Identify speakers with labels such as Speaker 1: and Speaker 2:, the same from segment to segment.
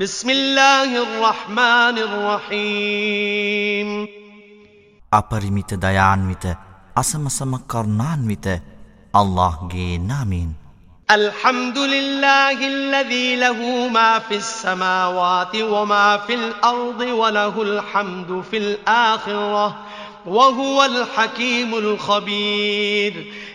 Speaker 1: بسم الله الرحمن الرحيم
Speaker 2: අපරිමිත දයාන්විත ميت الله අල්ලාහ්ගේ නාමයෙන්
Speaker 1: الحمد لله الذي له ما في السماوات وما في الأرض وله الحمد في الآخرة وهو الحكيم الخبير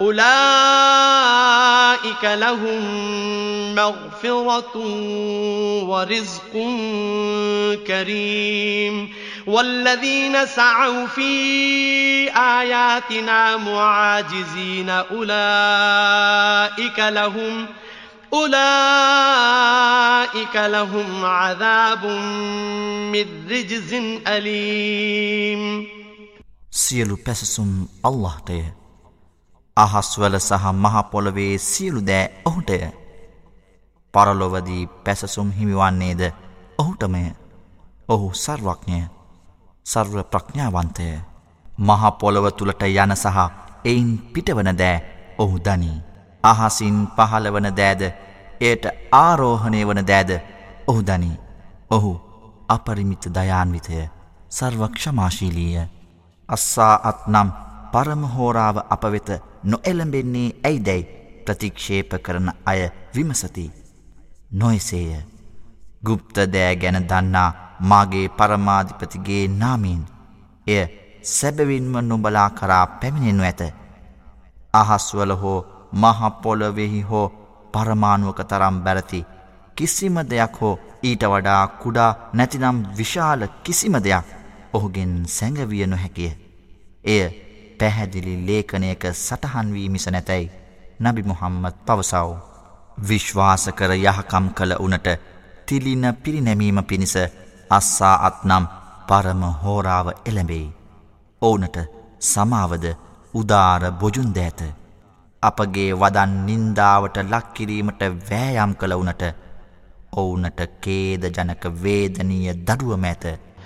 Speaker 1: أولئك لهم مغفرة ورزق كريم. والذين سعوا في آياتنا معاجزين أولئك لهم أولئك لهم عذاب من رجز أليم.
Speaker 2: سيلو بسسم الله تيه අහස්වල සහ මහපොළොවේ සියලු දෑ ඔහුටය පරලොවදී පැසසුම් හිමිවන්නේද ඔහුටමය. ඔහු සර්වඥය සර්ව ප්‍රඥාවන්තය. මහපොළොව තුළට යන සහ එයින් පිටවන දෑ ඔහු දනී. අහසින් පහළවන දෑද එයට ආරෝහණය වන දෑද ඔහු දනී. ඔහු අපරිමිත දයාන්විතය සර්වක්ෂමාශීලීය. අස්සා අත් නම් පරමහෝරාව අප වෙත නොඑළඹෙන්නේ ඇයිදැයි ප්‍රතික්ෂේප කරන අය විමසති. නොයසේය. ගුප්ත දෑ ගැන දන්නා මාගේ පරමාධිපතිගේ නාමීන් එය සැබවින්ම නොබලා කරා පැමිණෙනු ඇත. අහස්වල හෝ මහපොලොවෙහි හෝ පරමාණුවක තරම් බැරති කිසිම දෙයක් හෝ ඊට වඩා කුඩා නැතිනම් විශාල කිසිම දෙයක් ඔහුගෙන් සැඟවිය නොහැකිය. එය පැහැදිලි ලේඛනයක සටහන්වී මිස නැතැයි නබි මුහම්මත් පවසව්. විශ්වාස කර යහකම් කළ උනට තිලින පිරිනැමීම පිණිස අස්සා අත්නම් පරම හෝරාව එළඹෙයි. ඕනට සමාවද උදාර බොජුන් දෑත. අපගේ වදන් නින්දාවට ලක්කිරීමට වෑයම් කළ වනට ඔවුනට කේද ජනක වේදනීය දඩුවම ඇත.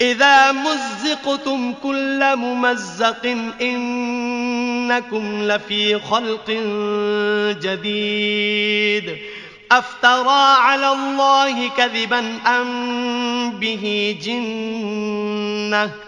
Speaker 1: إذا مزقتم كل ممزق إنكم لفي خلق جديد. أفترى على الله كذبا أم به جنة؟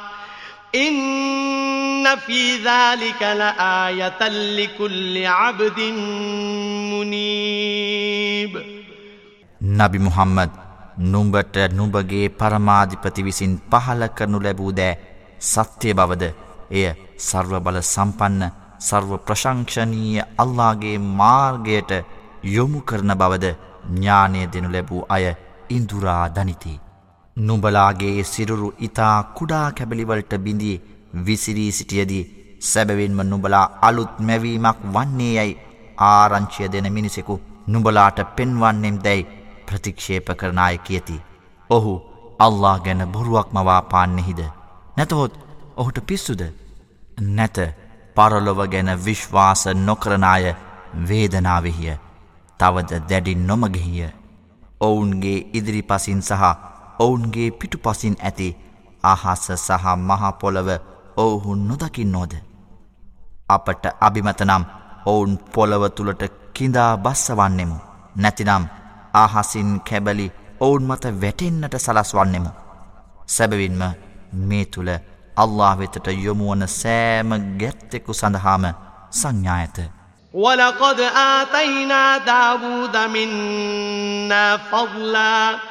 Speaker 1: ඉන්න ෆීදාලික ලආයතන් ලිකුල්ලි අබ්දින් මුනීබ්
Speaker 2: නබි මුහම්මද් නුඹට නුඹගේ පරමාධිපති විසින් පහල කරනු ලැබූ දෑ සත්‍ය බවද? එය සර්ව බල සම්පන්න සර්ව ප්‍රශංක්ෂණීය අල්ලාගේ මාර්ගයට යොමු කරන බවද ඥානය දෙනු ලැබූ අය ඉන්දුරා දනිතිී. නුඹලාගේ සිරුරු ඉතා කුඩා කැබලිවලට බිඳී විසිරී සිටියදී සැබවින්ම නුබලා අලුත් මැවීමක් වන්නේ යැයි ආරංචිය දෙන මිනිසෙකු නුබලාට පෙන්වන්නෙම් දැයි ප්‍රතික්ෂේප කරනාය කියති. ඔහු අල්له ගැන බොරුවක් මවා පාන්නෙහිද. නැතහොත් ඔහුට පිස්සුද. නැත පරලොව ගැන විශ්වාස නොකරනාය වේදනාවෙහිය. තවද දැඩි නොමගෙහිය. ඔවුන්ගේ ඉදිරි පසින් සහ ඔවුන්ගේ පිටුපසින් ඇති අහස සහ මහපොළව ඔවුහු නොදකින් නෝද. අපට අභිමතනම් ඔවුන් පොළව තුළට කිඳා බස්සවන්නෙමු. නැතිනම් ආහසින් කැබලි ඔවුන් මත වැටෙන්න්නට සලස්වන්නෙමු. සැබවින්ම මේ තුළ අල්له වෙතට යොමුුවන සෑම ගැත්තෙකු සඳහාම සංඥායත.
Speaker 1: وَلَقَدْ آتَيْنَا دَاوُودَ مِنَّا فَضْلًا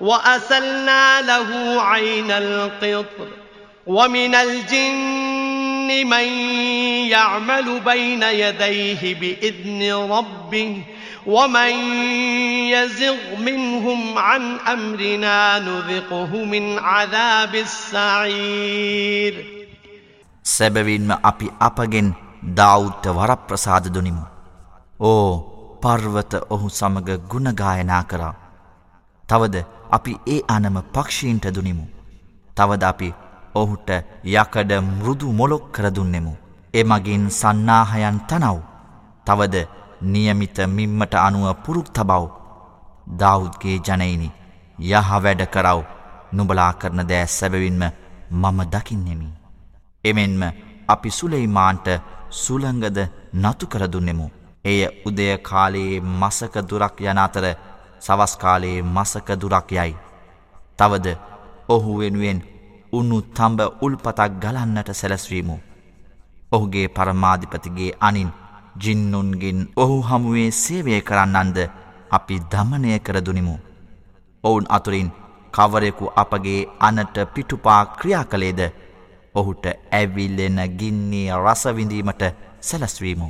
Speaker 1: وأسلنا له عين القطر ومن الجن من يعمل بين يديه بإذن ربه ومن يزغ منهم عن أمرنا نذقه من عذاب السعير
Speaker 2: සැබවින්ම අපි අපගෙන් දෞද්ධ වරප්‍රසාද දුනිමු. ඕ පර්වත ඔහු සමග ගුණගායනා කරා. තවද අපි ඒ අනම පක්ෂීන්ට දුනිමු. තවද අපි ඔහුට යකඩ මෘදු මොලොක් කරදුන්නෙමු. එමගින් සන්නාහයන් තනව්. තවද නියමිත මිම්මට අනුව පුරුක් තබව්. දෞද්ගේ ජනයිනි යහ වැඩ කරව් නුබලා කරන දෑ සැබවින්ම මම දකින්නෙමි. එමෙන්ම අපි සුලෙයිමාන්ට සුළඟද නතු කරදුන්නෙමු. එය උදය කාලයේ මසක දුරක් යන අතර සවස්කාලයේ මසක දුරක් යයි. තවද ඔහු වෙනුවෙන් උන්නු තම්බ උල්පතක් ගලන්නට සැලස්වීමු. ඔහුගේ පරමාධිපතිගේ අනින් ජින්නුන්ගෙන් ඔහු හමුවේ සේවය කරන්නන්ද අපි දමනය කරදුනිමු. ඔවුන් අතුරින් කවරෙකු අපගේ අනට පිටුපා ක්‍රියා කළේද ඔහුට ඇවිල්ලෙන ගින්නේ රසවිඳීමට සැලස්වීමු.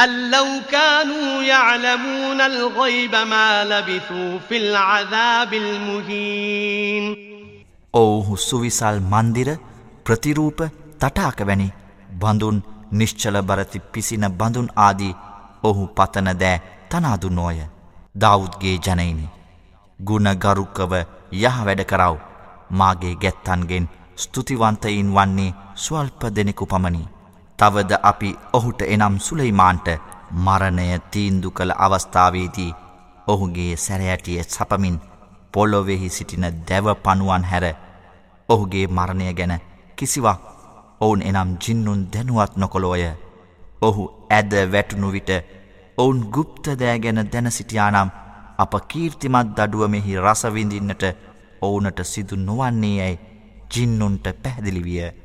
Speaker 1: أن لو كانوا يعلمون الغيب ما لبثوا في العذاب المهين
Speaker 2: ඔවුහු සුවිසල් මන්දිර ප්‍රතිරූප තටාක වැනි බඳුන් නිශ්චල බරති පිසින බඳුන් ආදී ඔහු පතන දෑ තනාදුන්නෝය දෞද්ගේ ජනයිනි ගුණගරුක්කව යහ වැඩ කරව මාගේ ගැත්තන්ගෙන් ස්තුතිවන්තයින් වන්නේ ස්වල්ප දෙනෙකු පමණි. තවද අපි ඔහුට එනම් සුලෙයිමාන්ට මරණය තීන්දු කළ අවස්ථාවේදී ඔහුගේ සැරයටිය සපමින් පොලොවෙහි සිටින දැව පනුවන් හැර ඔහුගේ මරණය ගැන කිසිවක් ඔවුන් එනම් ජින්නුන් දැනුවත් නොකොළෝය. ඔහු ඇද වැටුණු විට ඔවුන් ගුප්ත දෑ ගැන දැන සිටියානම් අප කීර්තිමත් දඩුවමෙහි රසවිඳින්නට ඔවුනට සිදු නොවන්නේ යැයි ජින්නුන්ට පැහැදිලිවිය.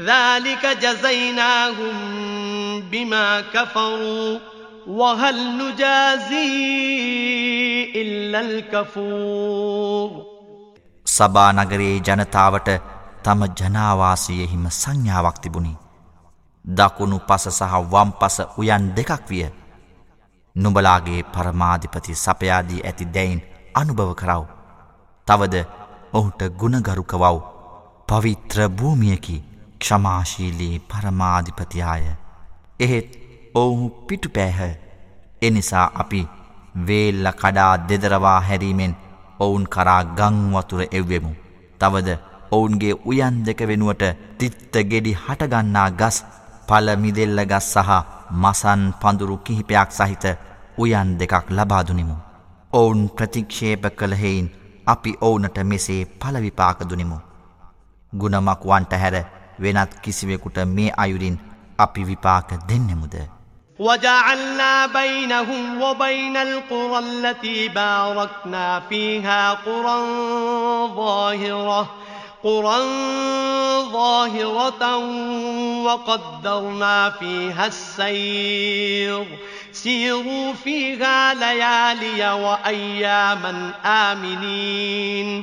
Speaker 1: ذلك جزيناهم بما كفروا وهل نجازي إلا الكفور
Speaker 2: සබා නගරයේ ජනතාවට තම ජනාවාසයෙහිම සංඥාවක් තිබුණි. දකුණු පස සහ වම් පස උයන් දෙකක් විය. නුබලාගේ පරමාධිපති සපයාදී ඇති දැයින් අනුභව කරව. තවද ඔහුට ගුණගරුකවව් පවිත්‍ර භූමියකි ක්ෂමාශීලී පරමාධිපතියාය. එහෙත් ඔවුහු පිටු පෑහ එනිසා අපි වේල්ල කඩා දෙදරවා හැරීමෙන් ඔවුන් කරා ගංවතුර එව්වෙමු. තවද ඔවුන්ගේ උයන් දෙක වෙනුවට තිත්ත ගෙඩි හටගන්නා ගස් පලමිදෙල්ල ගස් සහ මසන් පඳුරු කිහිපයක් සහිත උයන් දෙකක් ලබාදුනිමු. ඔවුන් ප්‍රතික්ෂේප කළහෙයින් අපි ඔවුනට මෙසේ පලවිපාකදුනිමු. ගුණමක් වන්ට හැර වෙනත් කිසිවෙකුට මේ අයුරින් අපි විපාක දෙන්නෙමුද.
Speaker 1: وجعلنا بينهم وبين القرى التي باركنا فيها قرى ظاهرة قرى ظاهرة وقدرنا فيها السير سيروا فيها ليالي وأياما آمنين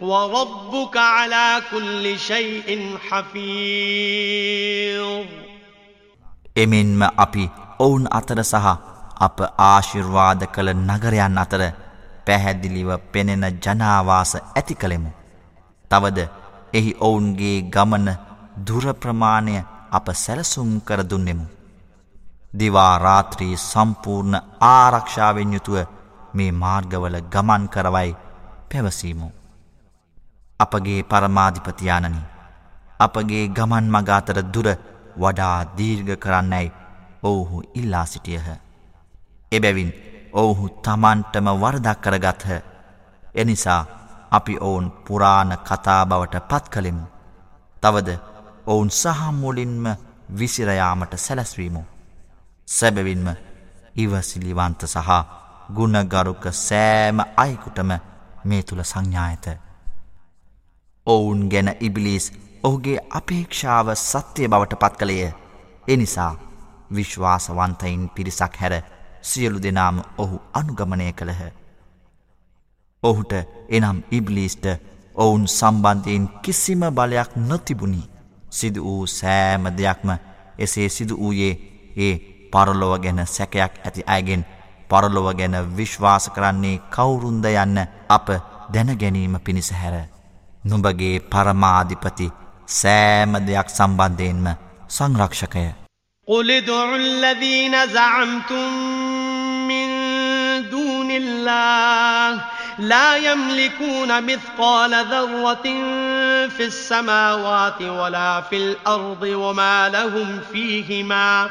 Speaker 1: وربك على كل شيء حفيظ
Speaker 2: එමෙන්ම අපි ඔවුන් අතර සහ අප ආශිර්වාද කළ නගරයන් අතර පැහැදිලිව පෙනෙන ජනාවාස ඇති කළෙමු. තවද එහි ඔවුන්ගේ ගමන දුරප්‍රමාණය අප සැලසුම් කර දුන්නෙමු. දිවා රාත්‍රී සම්පූර්ණ ආරක්ෂාවෙන් යුතුව මේ මාර්ගවල ගමන් කරවයි පැවසීමු. අපගේ පරමාධිපතියානනි අපගේ ගමන් මගාතර දුර වඩා දීර්ඝ කරන්නැයි ඔවුහු ඉල්ලා සිටියහ. එබැවින් ඔවුහු තමන්ටම වරදක් කරගත්හ. එනිසා අපි ඔවුන් පුරාණ කතා බවට පත් කළෙමු. තවද ඔවුන් සහමුලින්ම විසිරයාමට සැලැස්වීමු. සැබවින්ම ඉවසිලිවන්ත සහ ගුණගරුක සෑම අයකුටම මේ තුළ සංඥායත. ඔවුන් ගැන ඉබිලිස් ඔහුගේ අපේක්ෂාව සත්‍යය බවට පත් කළේය. එනිසා විශ්වාසවන්තයින් පිරිසක් හැර සියලු දෙනාම ඔහු අනුගමනය කළහ. ඔහුට එනම් ඉබ්ලිස්ට ඔවුන් සම්බන්ධයෙන් කිසිම බලයක් නොතිබුණි. සිදු වූ සෑම දෙයක්ම එසේ සිදු වූයේ ඒ පරලොව ගැන සැකයක් ඇති අයගෙන් පරලොව ගැන විශ්වාස කරන්නේ කවුරුන්ද යන්න අප දැනගැනීම පිණිස හැර. නුඹගේ පරමාධිපති සෑම දෙයක් සම්බන්ධයෙන්ම සංරක්ෂකය.
Speaker 1: قل ادعوا الذين زعمتم من دون الله لا يملكون مثقال ذرة في السماوات ولا في الأرض وما لهم فيهما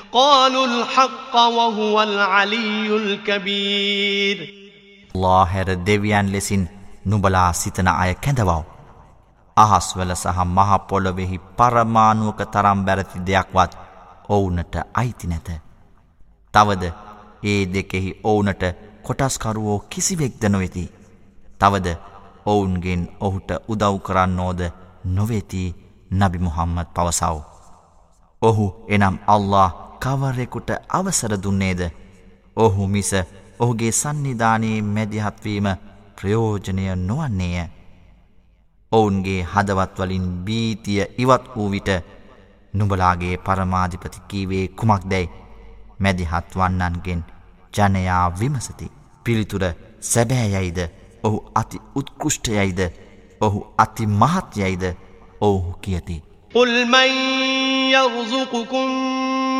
Speaker 1: قالوا الحق وهو العلي الكبير
Speaker 2: الله හැර දෙවියන් ලෙසින් නුඹලා සිතන අය කැඳවව. අහස්වල සහ මහ පොළොවේහි පරමාණුක තරම් බැරති දෙයක්වත් ඔවුන්ට අයිති නැත. තවද ඒ දෙකෙහි ඔවුන්ට කොටස්කරුවෝ කිසිවෙක්ද නොවෙති. තවද ඔවුන්ගෙන් ඔහුට උදව් කරන්නෝද නොවෙති නබි මුහම්මත් පවසව. ඔහු එනම් අල්له කවරෙකුට අවසර දුන්නේද ඔහු මිස ඔහුගේ සන්නිධානයේ මැදිහත්වීම ප්‍රයෝජනය නොවන්නේය. ඔවුන්ගේ හදවත්වලින් බීතිය ඉවත් වූ විට නුබලාගේ පරමාධිපති කීවේ කුමක් දැයි මැදිහත් වන්නන්ගෙන් ජනයා විමසති. පිළිතුර සැබෑයයිද ඔහු අති උත්කෘෂ්ටයයිද ඔහු අති මහත්යයිද ඔවුහු කියති.
Speaker 1: قل من يرزقكم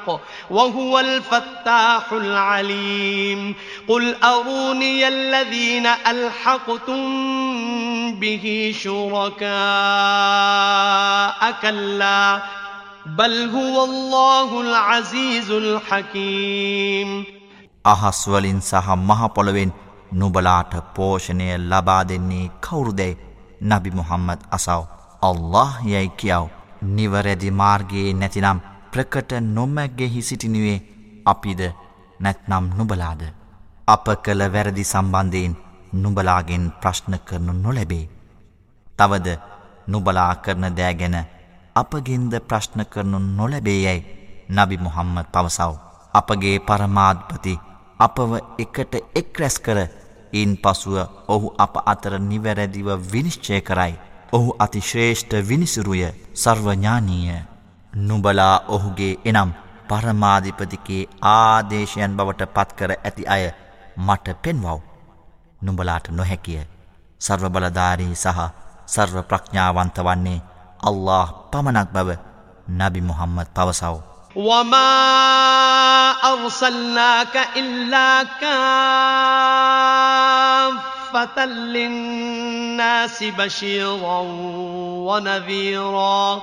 Speaker 1: الحق وهو الفتاح العليم. قل أروني الذين ألحقتم به شركاء كلا بل هو الله العزيز الحكيم.
Speaker 2: අහස් වලින් සහ මහ පොළවෙන් නුඹලාට පෝෂණය ලබා දෙන්නේ කවුරුදැයි නබි මුහම්මද් අසව්. අල්ලාහ් යයි කියව. නිවැරදි මාර්ගයේ නැතිනම් ප්‍රකට නොමැක්ගෙහි සිටිනුවේ අපිද නැත්නම් නුබලාද අප කළ වැරදි සම්බන්ධයෙන් නුබලාගෙන් ප්‍රශ්න කරනු නොලැබේ. තවද නුබලා කරන දෑගැන අපගෙන්ද ප්‍රශ්න කරනු නොලැබේ යැයි නබි මුහම්මද පවසව. අපගේ පරමාධපති අපව එකට එක් රැස් කර ඉන් පසුව ඔහු අප අතර නිවැරදිව විනිශ්චය කරයි. ඔහු අතිශ්‍රේෂ්ඨ විනිසුරුය. සර්වඥානීය. නුබලා ඔහුගේ එනම් පරමාධිපතිකේ ආදේශයන් බවට පත්කර ඇති අය මට පෙන්වව්. නුඹලාට නොහැකිය සර්ව බලධාරී සහ සර්ව ප්‍රඥාවන්ත වන්නේ අල්له පමණක් බව නබි මුහම්මත් පවසව්.
Speaker 1: وما أرسلناك إلا كافة للناس بشيرا ونذيرا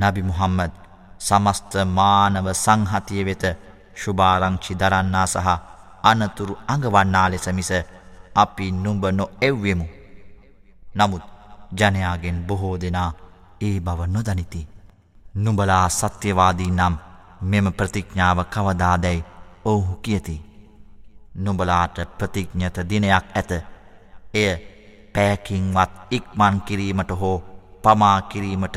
Speaker 2: නබි මුහම්මද සමස්ත මානව සංහතිය වෙත ශුභාරංචි දරන්නා සහ අනතුරු අඟවන්නා ලෙස මිස අපි නුඹ නො එව්වෙමු. නමුත් ජනයාගෙන් බොහෝ දෙනා ඒ බව නොදනිති. නුඹලා සත්‍යවාදී නම් මෙම ප්‍රතිඥ්ඥාව කවදාදැයි ඔහු කියති. නුඹලාට ප්‍රතිඥ්ඥත දිනයක් ඇත. එය පෑකින්වත් ඉක්මන් කිරීමට හෝ පමා කිරීමට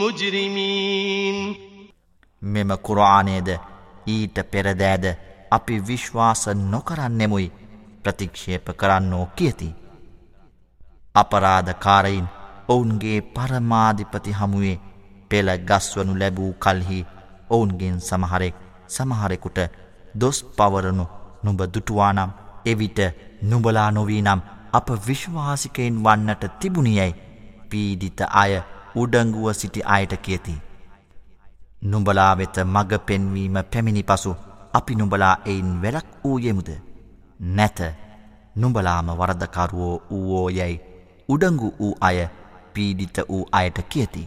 Speaker 1: مجرمين
Speaker 2: මෙම කුරාණයද ඊට පෙරදෑද අපි විශ්වාස නොකරන්නෙමුයි ප්‍රතික්ෂේප කරන්නෝ කියති. අපරාධකාරයින් ඔවුන්ගේ පරමාධිපති හමුවේ පෙළ ගස්වනු ලැබූ කල්හි ඔවුන්ගෙන් සමහරෙක් සමහරෙකුට දොස් පවරනු නුඹ දුටුවානම් එවිට නුබලා නොවී නම් අප විශ්වාසිකයින් වන්නට තිබුණියයි පීඩිත අය උඩංගුව සිටි අයට කියති. නුඹලා වෙත මඟ පෙන්වීම පැමිණි පසු අපි නුඹලා එයින් වැලක් වූයෙමුද නැත නුඹලාම වරදකරුවෝ වූවෝ යැයි උඩංගු වූ අය පීඩිත වූ අයට කියති.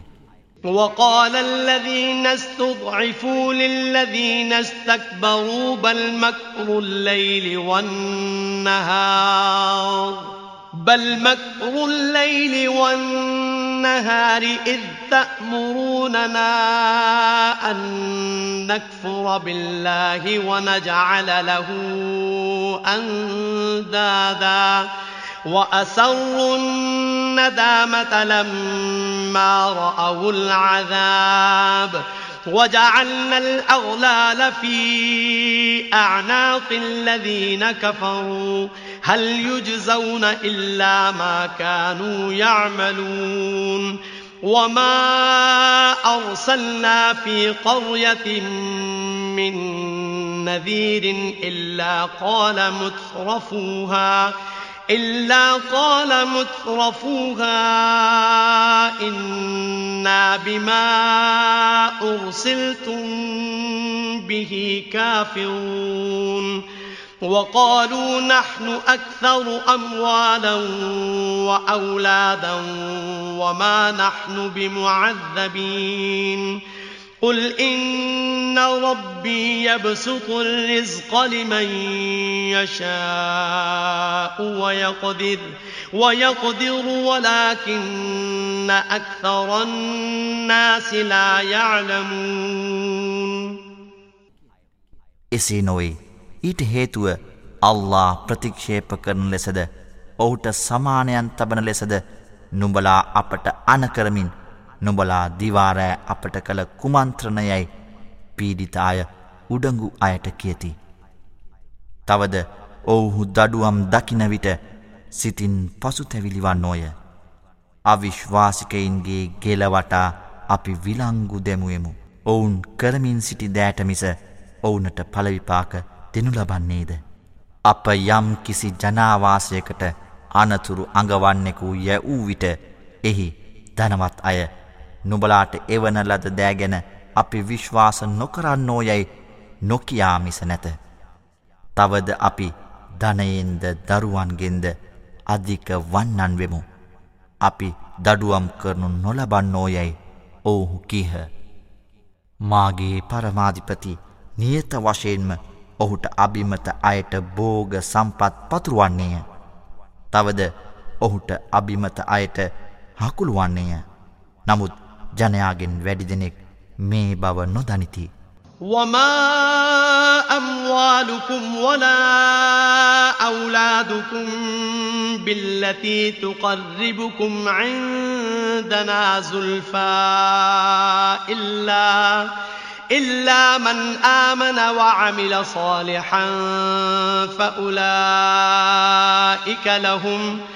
Speaker 1: وقال الذين استضعفوا للذين استكبروا بل مكر الليل والنهار بل مكر الليل والنهار إذ تأمروننا أن نكفر بالله ونجعل له أندادا وأسروا الندامة لما رأوا العذاب وجعلنا الأغلال في أعناق الذين كفروا. هل يجزون إلا ما كانوا يعملون. وما أرسلنا في قرية من نذير إلا قال مترفوها إلا قال مترفوها إنا بما أرسلتم به كافرون وقالوا نحن أكثر أموالا وأولادا وما نحن بمعذبين قل إن ربي يبسط الرزق لمن يشاء ويقدر ويقدر ولكن أكثر الناس لا يعلمون
Speaker 2: එසේ නොවේ ඊට හේතුව අල්ලා ප්‍රතික්ෂේප කරන ලෙසද ඔහුට සමානයන් තබන ලෙසද නුඹලා අපට අනකරමින් නොබලා දිවාරෑ අපට කළ කුමන්ත්‍රණයයි පීඩිතාය උඩඟු අයට කියති. තවද ඔවුහු දඩුවම් දකිනවිට සිතින් පසුතැවිලිවන්නෝය. අවිශ්වාසිකයින්ගේ ගෙලවටා අපි විලංගු දෙමුවෙමු. ඔවුන් කරමින් සිටි දෑටමිස ඔවුනට පලවිපාක දෙනු ලබන්නේද. අප යම් කිසි ජනාවාසයකට අනතුරු අඟවන්නෙකු ය වූ විට එහි ධනවත් අය නුබලාට එවන ලද දෑගැන අපි විශ්වාස නොකරන්නෝ යැයි නොකයා මිස නැත. තවද අපි ධනයෙන්ද දරුවන්ගෙන්ද අධික වන්නන් වෙමු. අපි දඩුවම් කරනු නොලබන්නෝ යැයි ඔවුහු කීහ. මාගේ පරමාධිපති නියත වශයෙන්ම ඔහුට අභිමත අයට බෝග සම්පත් පතුරුවන්නේය. තවද ඔහුට අභිමත අයට හකුළුවන්නේය. නමුත් ජනයාගෙන් වැඩි දෙනෙක් මේ බව නොදනිති.
Speaker 1: وما أموالكم ولا أولادكم بالتي تقربكم عندنا زلفى إلا إلا من آمن وعمل صالحا فأولئك لهم ۖ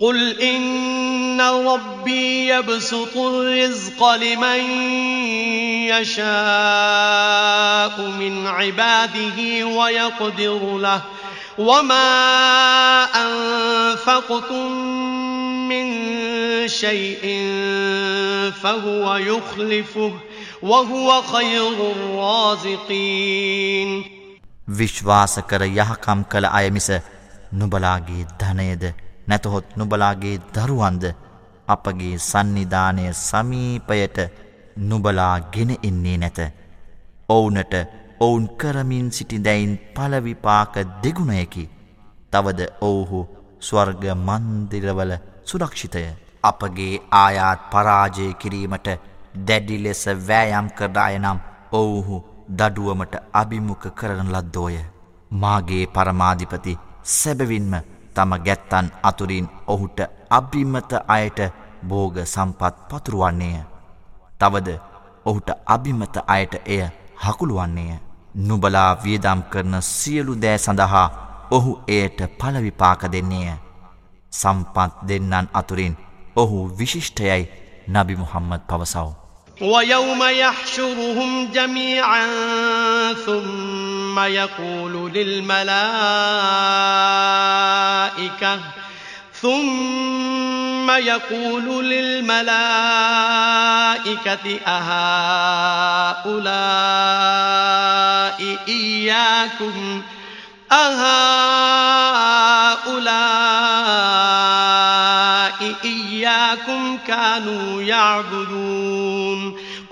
Speaker 1: قل إن ربي يبسط الرزق لمن يشاء من عباده ويقدر له وما أنفقتم من شيء فهو يخلفه وهو خير الرازقين
Speaker 2: විශ්වාස කර යහකම් කළ අය මිස නුබලාගේ ධනයද නැතහොත් නුබලාගේ දරුවන්ද අපගේ සන්නිධානය සමීපයට නුබලා ගෙන එන්නේ නැත. ඔවුනට ඔවුන් කරමින් සිටිදැයින් පලවිපාක දෙගුණයකි. තවද ඔවුහු ස්වර්ග මන්දිරවල සුරක්ෂිතය. අපගේ ආයාත් පරාජය කිරීමට දැඩි ලෙස වෑයම් කරදායනම් ඔවුහු දඩුවමට අභිමුඛ කරන ලද්දෝය. මාගේ පරමාධිපති සැබවින්ම තම ගැත්තන් අතුරින් ඔහුට අභිමත අයට බෝග සම්පත් පතුරුවන්නේය. තවද ඔහුට අභිමත අයට එය හකුළුවන්නේය. නුබලා වියදම් කරන සියලු දෑ සඳහා ඔහු එයට පලවිපාක දෙන්නේය. සම්පත් දෙන්නන් අතුරින් ඔහු විශිෂ්ටයයි නබි මුහම්මද පවසව.
Speaker 1: ويوم يحشرهم جميعا ثم يقول للملائكة ثم يقول للملائكة أهؤلاء إياكم؟ أهؤلاء إياكم كانوا يعبدون.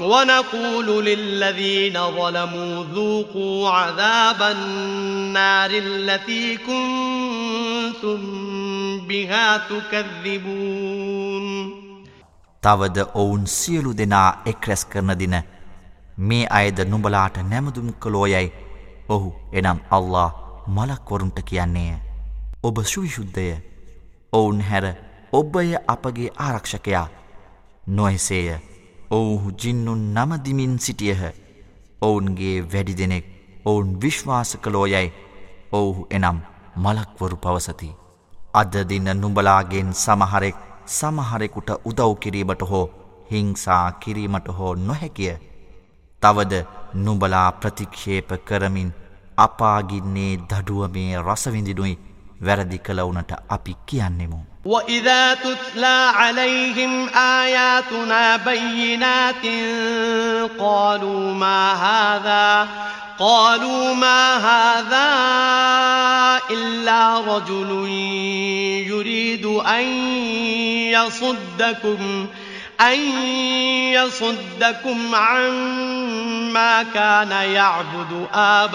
Speaker 1: ونقول للذين ظلموا ذوقوا عذاب النار التي كنتم بها تكذبون.
Speaker 2: තවද ඔවුන් සියලු දෙනා එක්රැස් කරන දින මේ අයද නුඹලාට නැමදුම් කළෝයයි ඔහු එනම් අල්له මලක්වරුන්ට කියන්නේ. ඔබ සුවිශුද්ධය ඔවුන් හැර ඔබය අපගේ ආරක්ෂකයා නොයසේය. ඔවුහු ජින්නුන් නමදිමින් සිටියහ ඔවුන්ගේ වැඩි දෙනෙක් ඔවුන් විශ්වාස කළෝ යැයි ඔවුහු එනම් මලක්වරු පවසති. අද දින නුඹලාගෙන් සමහරෙක් සමහරෙකුට උදව් කිරීමට හෝ හිංසා කිරීමට හෝ නොහැකිය. තවද නුඹලා ප්‍රතික්ෂේප කරමින් අපාගින්නේ දඩුවමේ රසවිඳිනුයි වැරදි කළවුනට අපි කියන්නෙමු.
Speaker 1: وإذا تتلى عليهم آياتنا بينات قالوا ما هذا قالوا ما هذا إلا رجل يريد أن يصدكم أن يصدكم عما كان يعبد آباؤكم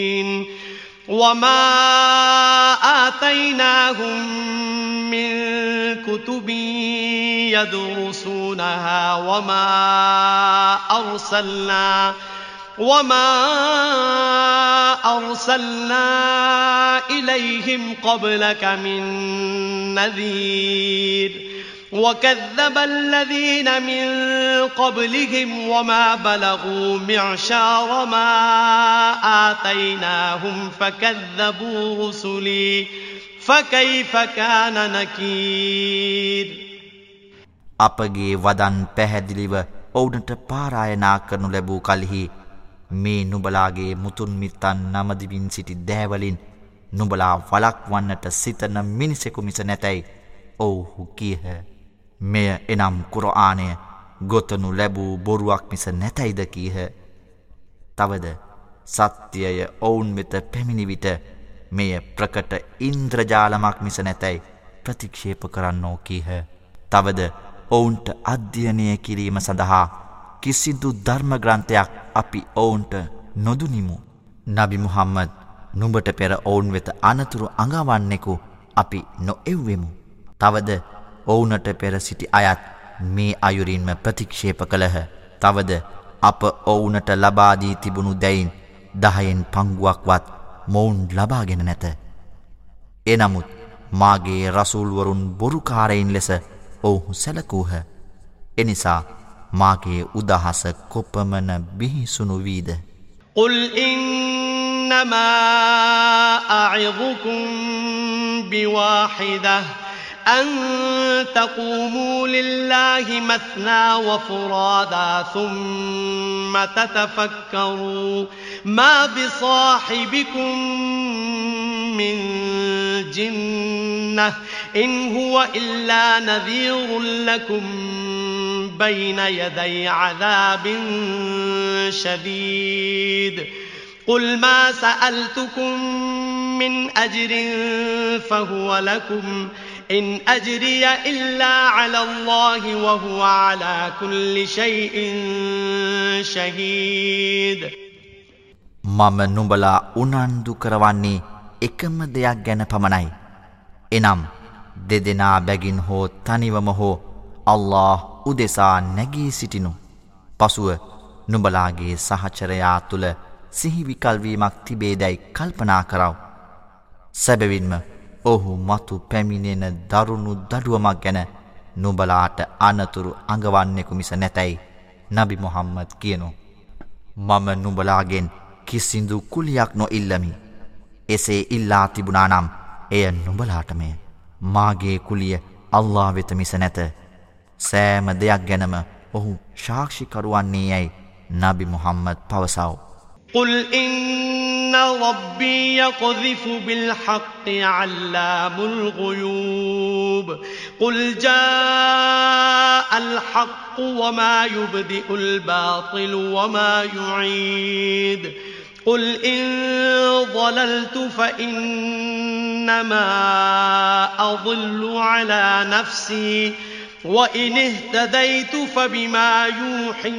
Speaker 1: وما آتيناهم من كتب يدرسونها وما أرسلنا وما أرسلنا إليهم قبلك من نذير وكذب الذين من قبلهم وما بلغوا معشار ما آتيناهم فكذبوا رسلي فكيف كان نكير
Speaker 2: අපගේ වදන් පැහැදිලිව ඔවුනට පාරායනා කරනු ලැබූ කල්හි මේ නුබලාගේ මුතුන් මිත්තන් නමදිවින් සිටි දෑවලින් නුබලා වලක් වන්නට සිතන මිනිසෙකු මිස නැතැයි ඔවුහු කියහ. මෙය එනම් කුරආනය ගොතනු ලැබූ බොරුවක් මිස නැතැයිද කීහ. තවද සත්‍යය ඔවුන් වෙත පැමිණිවිට මෙය ප්‍රකට ඉන්ද්‍රජාලමක් මිස නැතැයි ප්‍රතික්ෂේප කරන්නෝ කීහ. තවද ඔවුන්ට අධ්‍යයනය කිරීම සඳහා කිසිදු ධර්මග්‍රන්ථයක් අපි ඔවුන්ට නොදුනිමු. නබි මුහම්මද නුඹට පෙර ඔවුන් වෙත අනතුරු අඟවන්නෙකු අපි නොඑව්වෙමු. තවද ඔවුනට පෙර සිටි අයත් මේ අයුරින්ම ප්‍රතික්ෂේප කළහ. තවද අප ඔවුනට ලබාදී තිබුණු දැයින් දහයෙන් පංගුවක්වත් මොවුන් ලබාගෙන නැත. එනමුත් මාගේ රසූල්වරුන් බොරුකාරයින් ලෙස ඔවුහු සැලකූහ. එනිසා මාගේ උදහස කොපමන බිහිසුණු වීද.
Speaker 1: قل إنما أعظكم بواحدة أن تقوموا لله مثنى وفرادا ثم تتفكروا ما بصاحبكم من جنة إن هو إلا نذير لكم بين يدي عذاب شديد. قل ما سألتكم من أجر فهو لكم ඉන් අජරිය ඉල්ලා අලල්ලාහි වහුව අලා කුල්ලි ෂයිඉන් ශහීද
Speaker 2: මම නුඹලා උනන්දු කරවන්නේ එකම දෙයක් ගැන පමණයි. එනම් දෙදෙනා බැගින් හෝ තනිවම හෝ අල්له උදෙසා නැගී සිටිනු. පසුව නුඹලාගේ සහචරයා තුළ සිහිවිකල්වීමක් තිබේදැයි කල්පනා කරව. සැබවින්ම ඔහු මතු පැමිණෙන දරුණු දඩුවමක් ගැන නුබලාට අනතුරු අඟවන්නෙකු මිස නැතැයි නබි මොහම්මද කියනු. මම නුබලාගෙන් කිසිදු කුලියක් නො ඉල්ලමි. එසේ ඉල්ලා තිබුණානම් එය නුබලාටමය. මාගේ කුලිය අල්ලා වෙත මිස නැත. සෑම දෙයක් ගැනම ඔහු ශාක්ෂිකරුවන්නේ යැයි නබි මුහම්මද පවසව.
Speaker 1: قل إن ربي يقذف بالحق علام الغيوب قل جاء الحق وما يبدئ الباطل وما يعيد قل إن ضللت فإنما أضل على نفسي وإن اهتديت فبما يوحي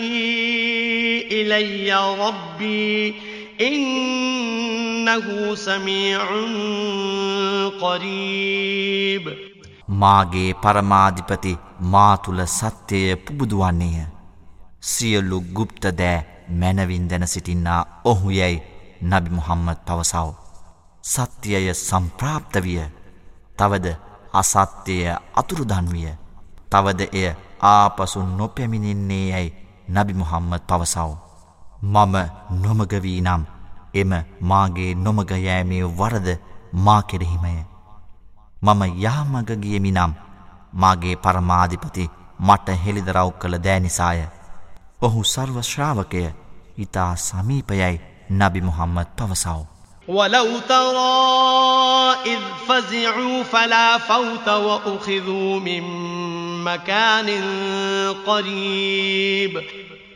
Speaker 1: إلي ربي ඉන්නහු සමීඋන් කරීබ්
Speaker 2: මාගේ පරමාධිපති මා තුල සත්‍යය පුබුදුවන්නේය සියලු গুপ্ত දෑ මනවින් දැන සිටින්නා ඔහු යයි නබි මුහම්මද් පවසව. සත්‍යය සම්ප්‍රාප්ත විය. තවද අසත්‍යය අතුරුදන් විය. තවද එය ආපසු නොපැමිණින්නේ යයි නබි මුහම්මද් පවසව. මම නොමගවී නම් එම මාගේ නොමගයෑමේ වරද මා කෙරෙහිමය. මම යාමගගියමි නම් මාගේ පරමාධිපති මට හෙළිදරව් කළ දෑනිසාය. ඔහු සර්වශ්‍රාවකය ඉතා සමීපයයි නබි මුහම්මද පවසව.
Speaker 1: ولو ترى إذ فزعوا فلا فوت وأخذوا من مكان قريب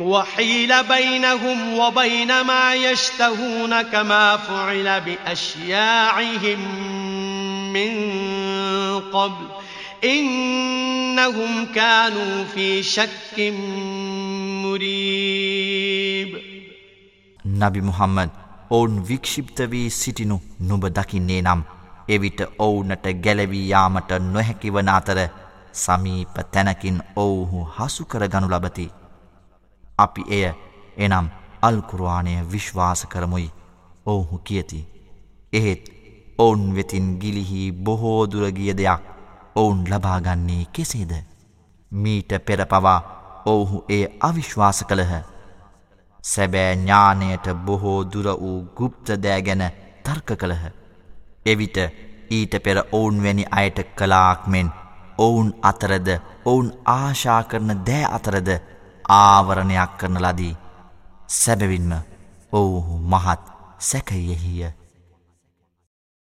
Speaker 1: وحيل بينهم وبين ما يشتهون كما فعل بأشياعهم من قبل إنهم كانوا في شك مريب
Speaker 2: نبي محمد ඔවුන් වික්ෂිප්ත වී සිටිනු නුබ දකින්නේ නම් එවිට ඔවුනට ගැලවී යාමට නොහැකිවන අතර සමීප තැනකින් ඔවුහු හසුකර ගනු ලබති. අපි එය එනම් අල්කුරවානය විශ්වාස කරමුයි ඔවුහු කියති. එහෙත් ඔවුන් වෙතින් ගිලිහි බොහෝදුරගිය දෙයක් ඔවුන් ලබාගන්නේ කෙසේද. මීට පෙරපවා ඔවුහු ඒ අවිශ්වාස කළහ. සැබෑ ඥානයට බොහෝ දුර වූ ගුප්ත දෑගැන තර්ක කළහ. එවිට ඊට පෙර ඔවුන් වැනි අයට කලාක් මෙෙන් ඔවුන් අතරද ඔවුන් ආශා කරන දෑ අතරද ආවරණයක් කරන ලදී. සැබවින්ම ඔවුහු මහත් සැකයෙහිය.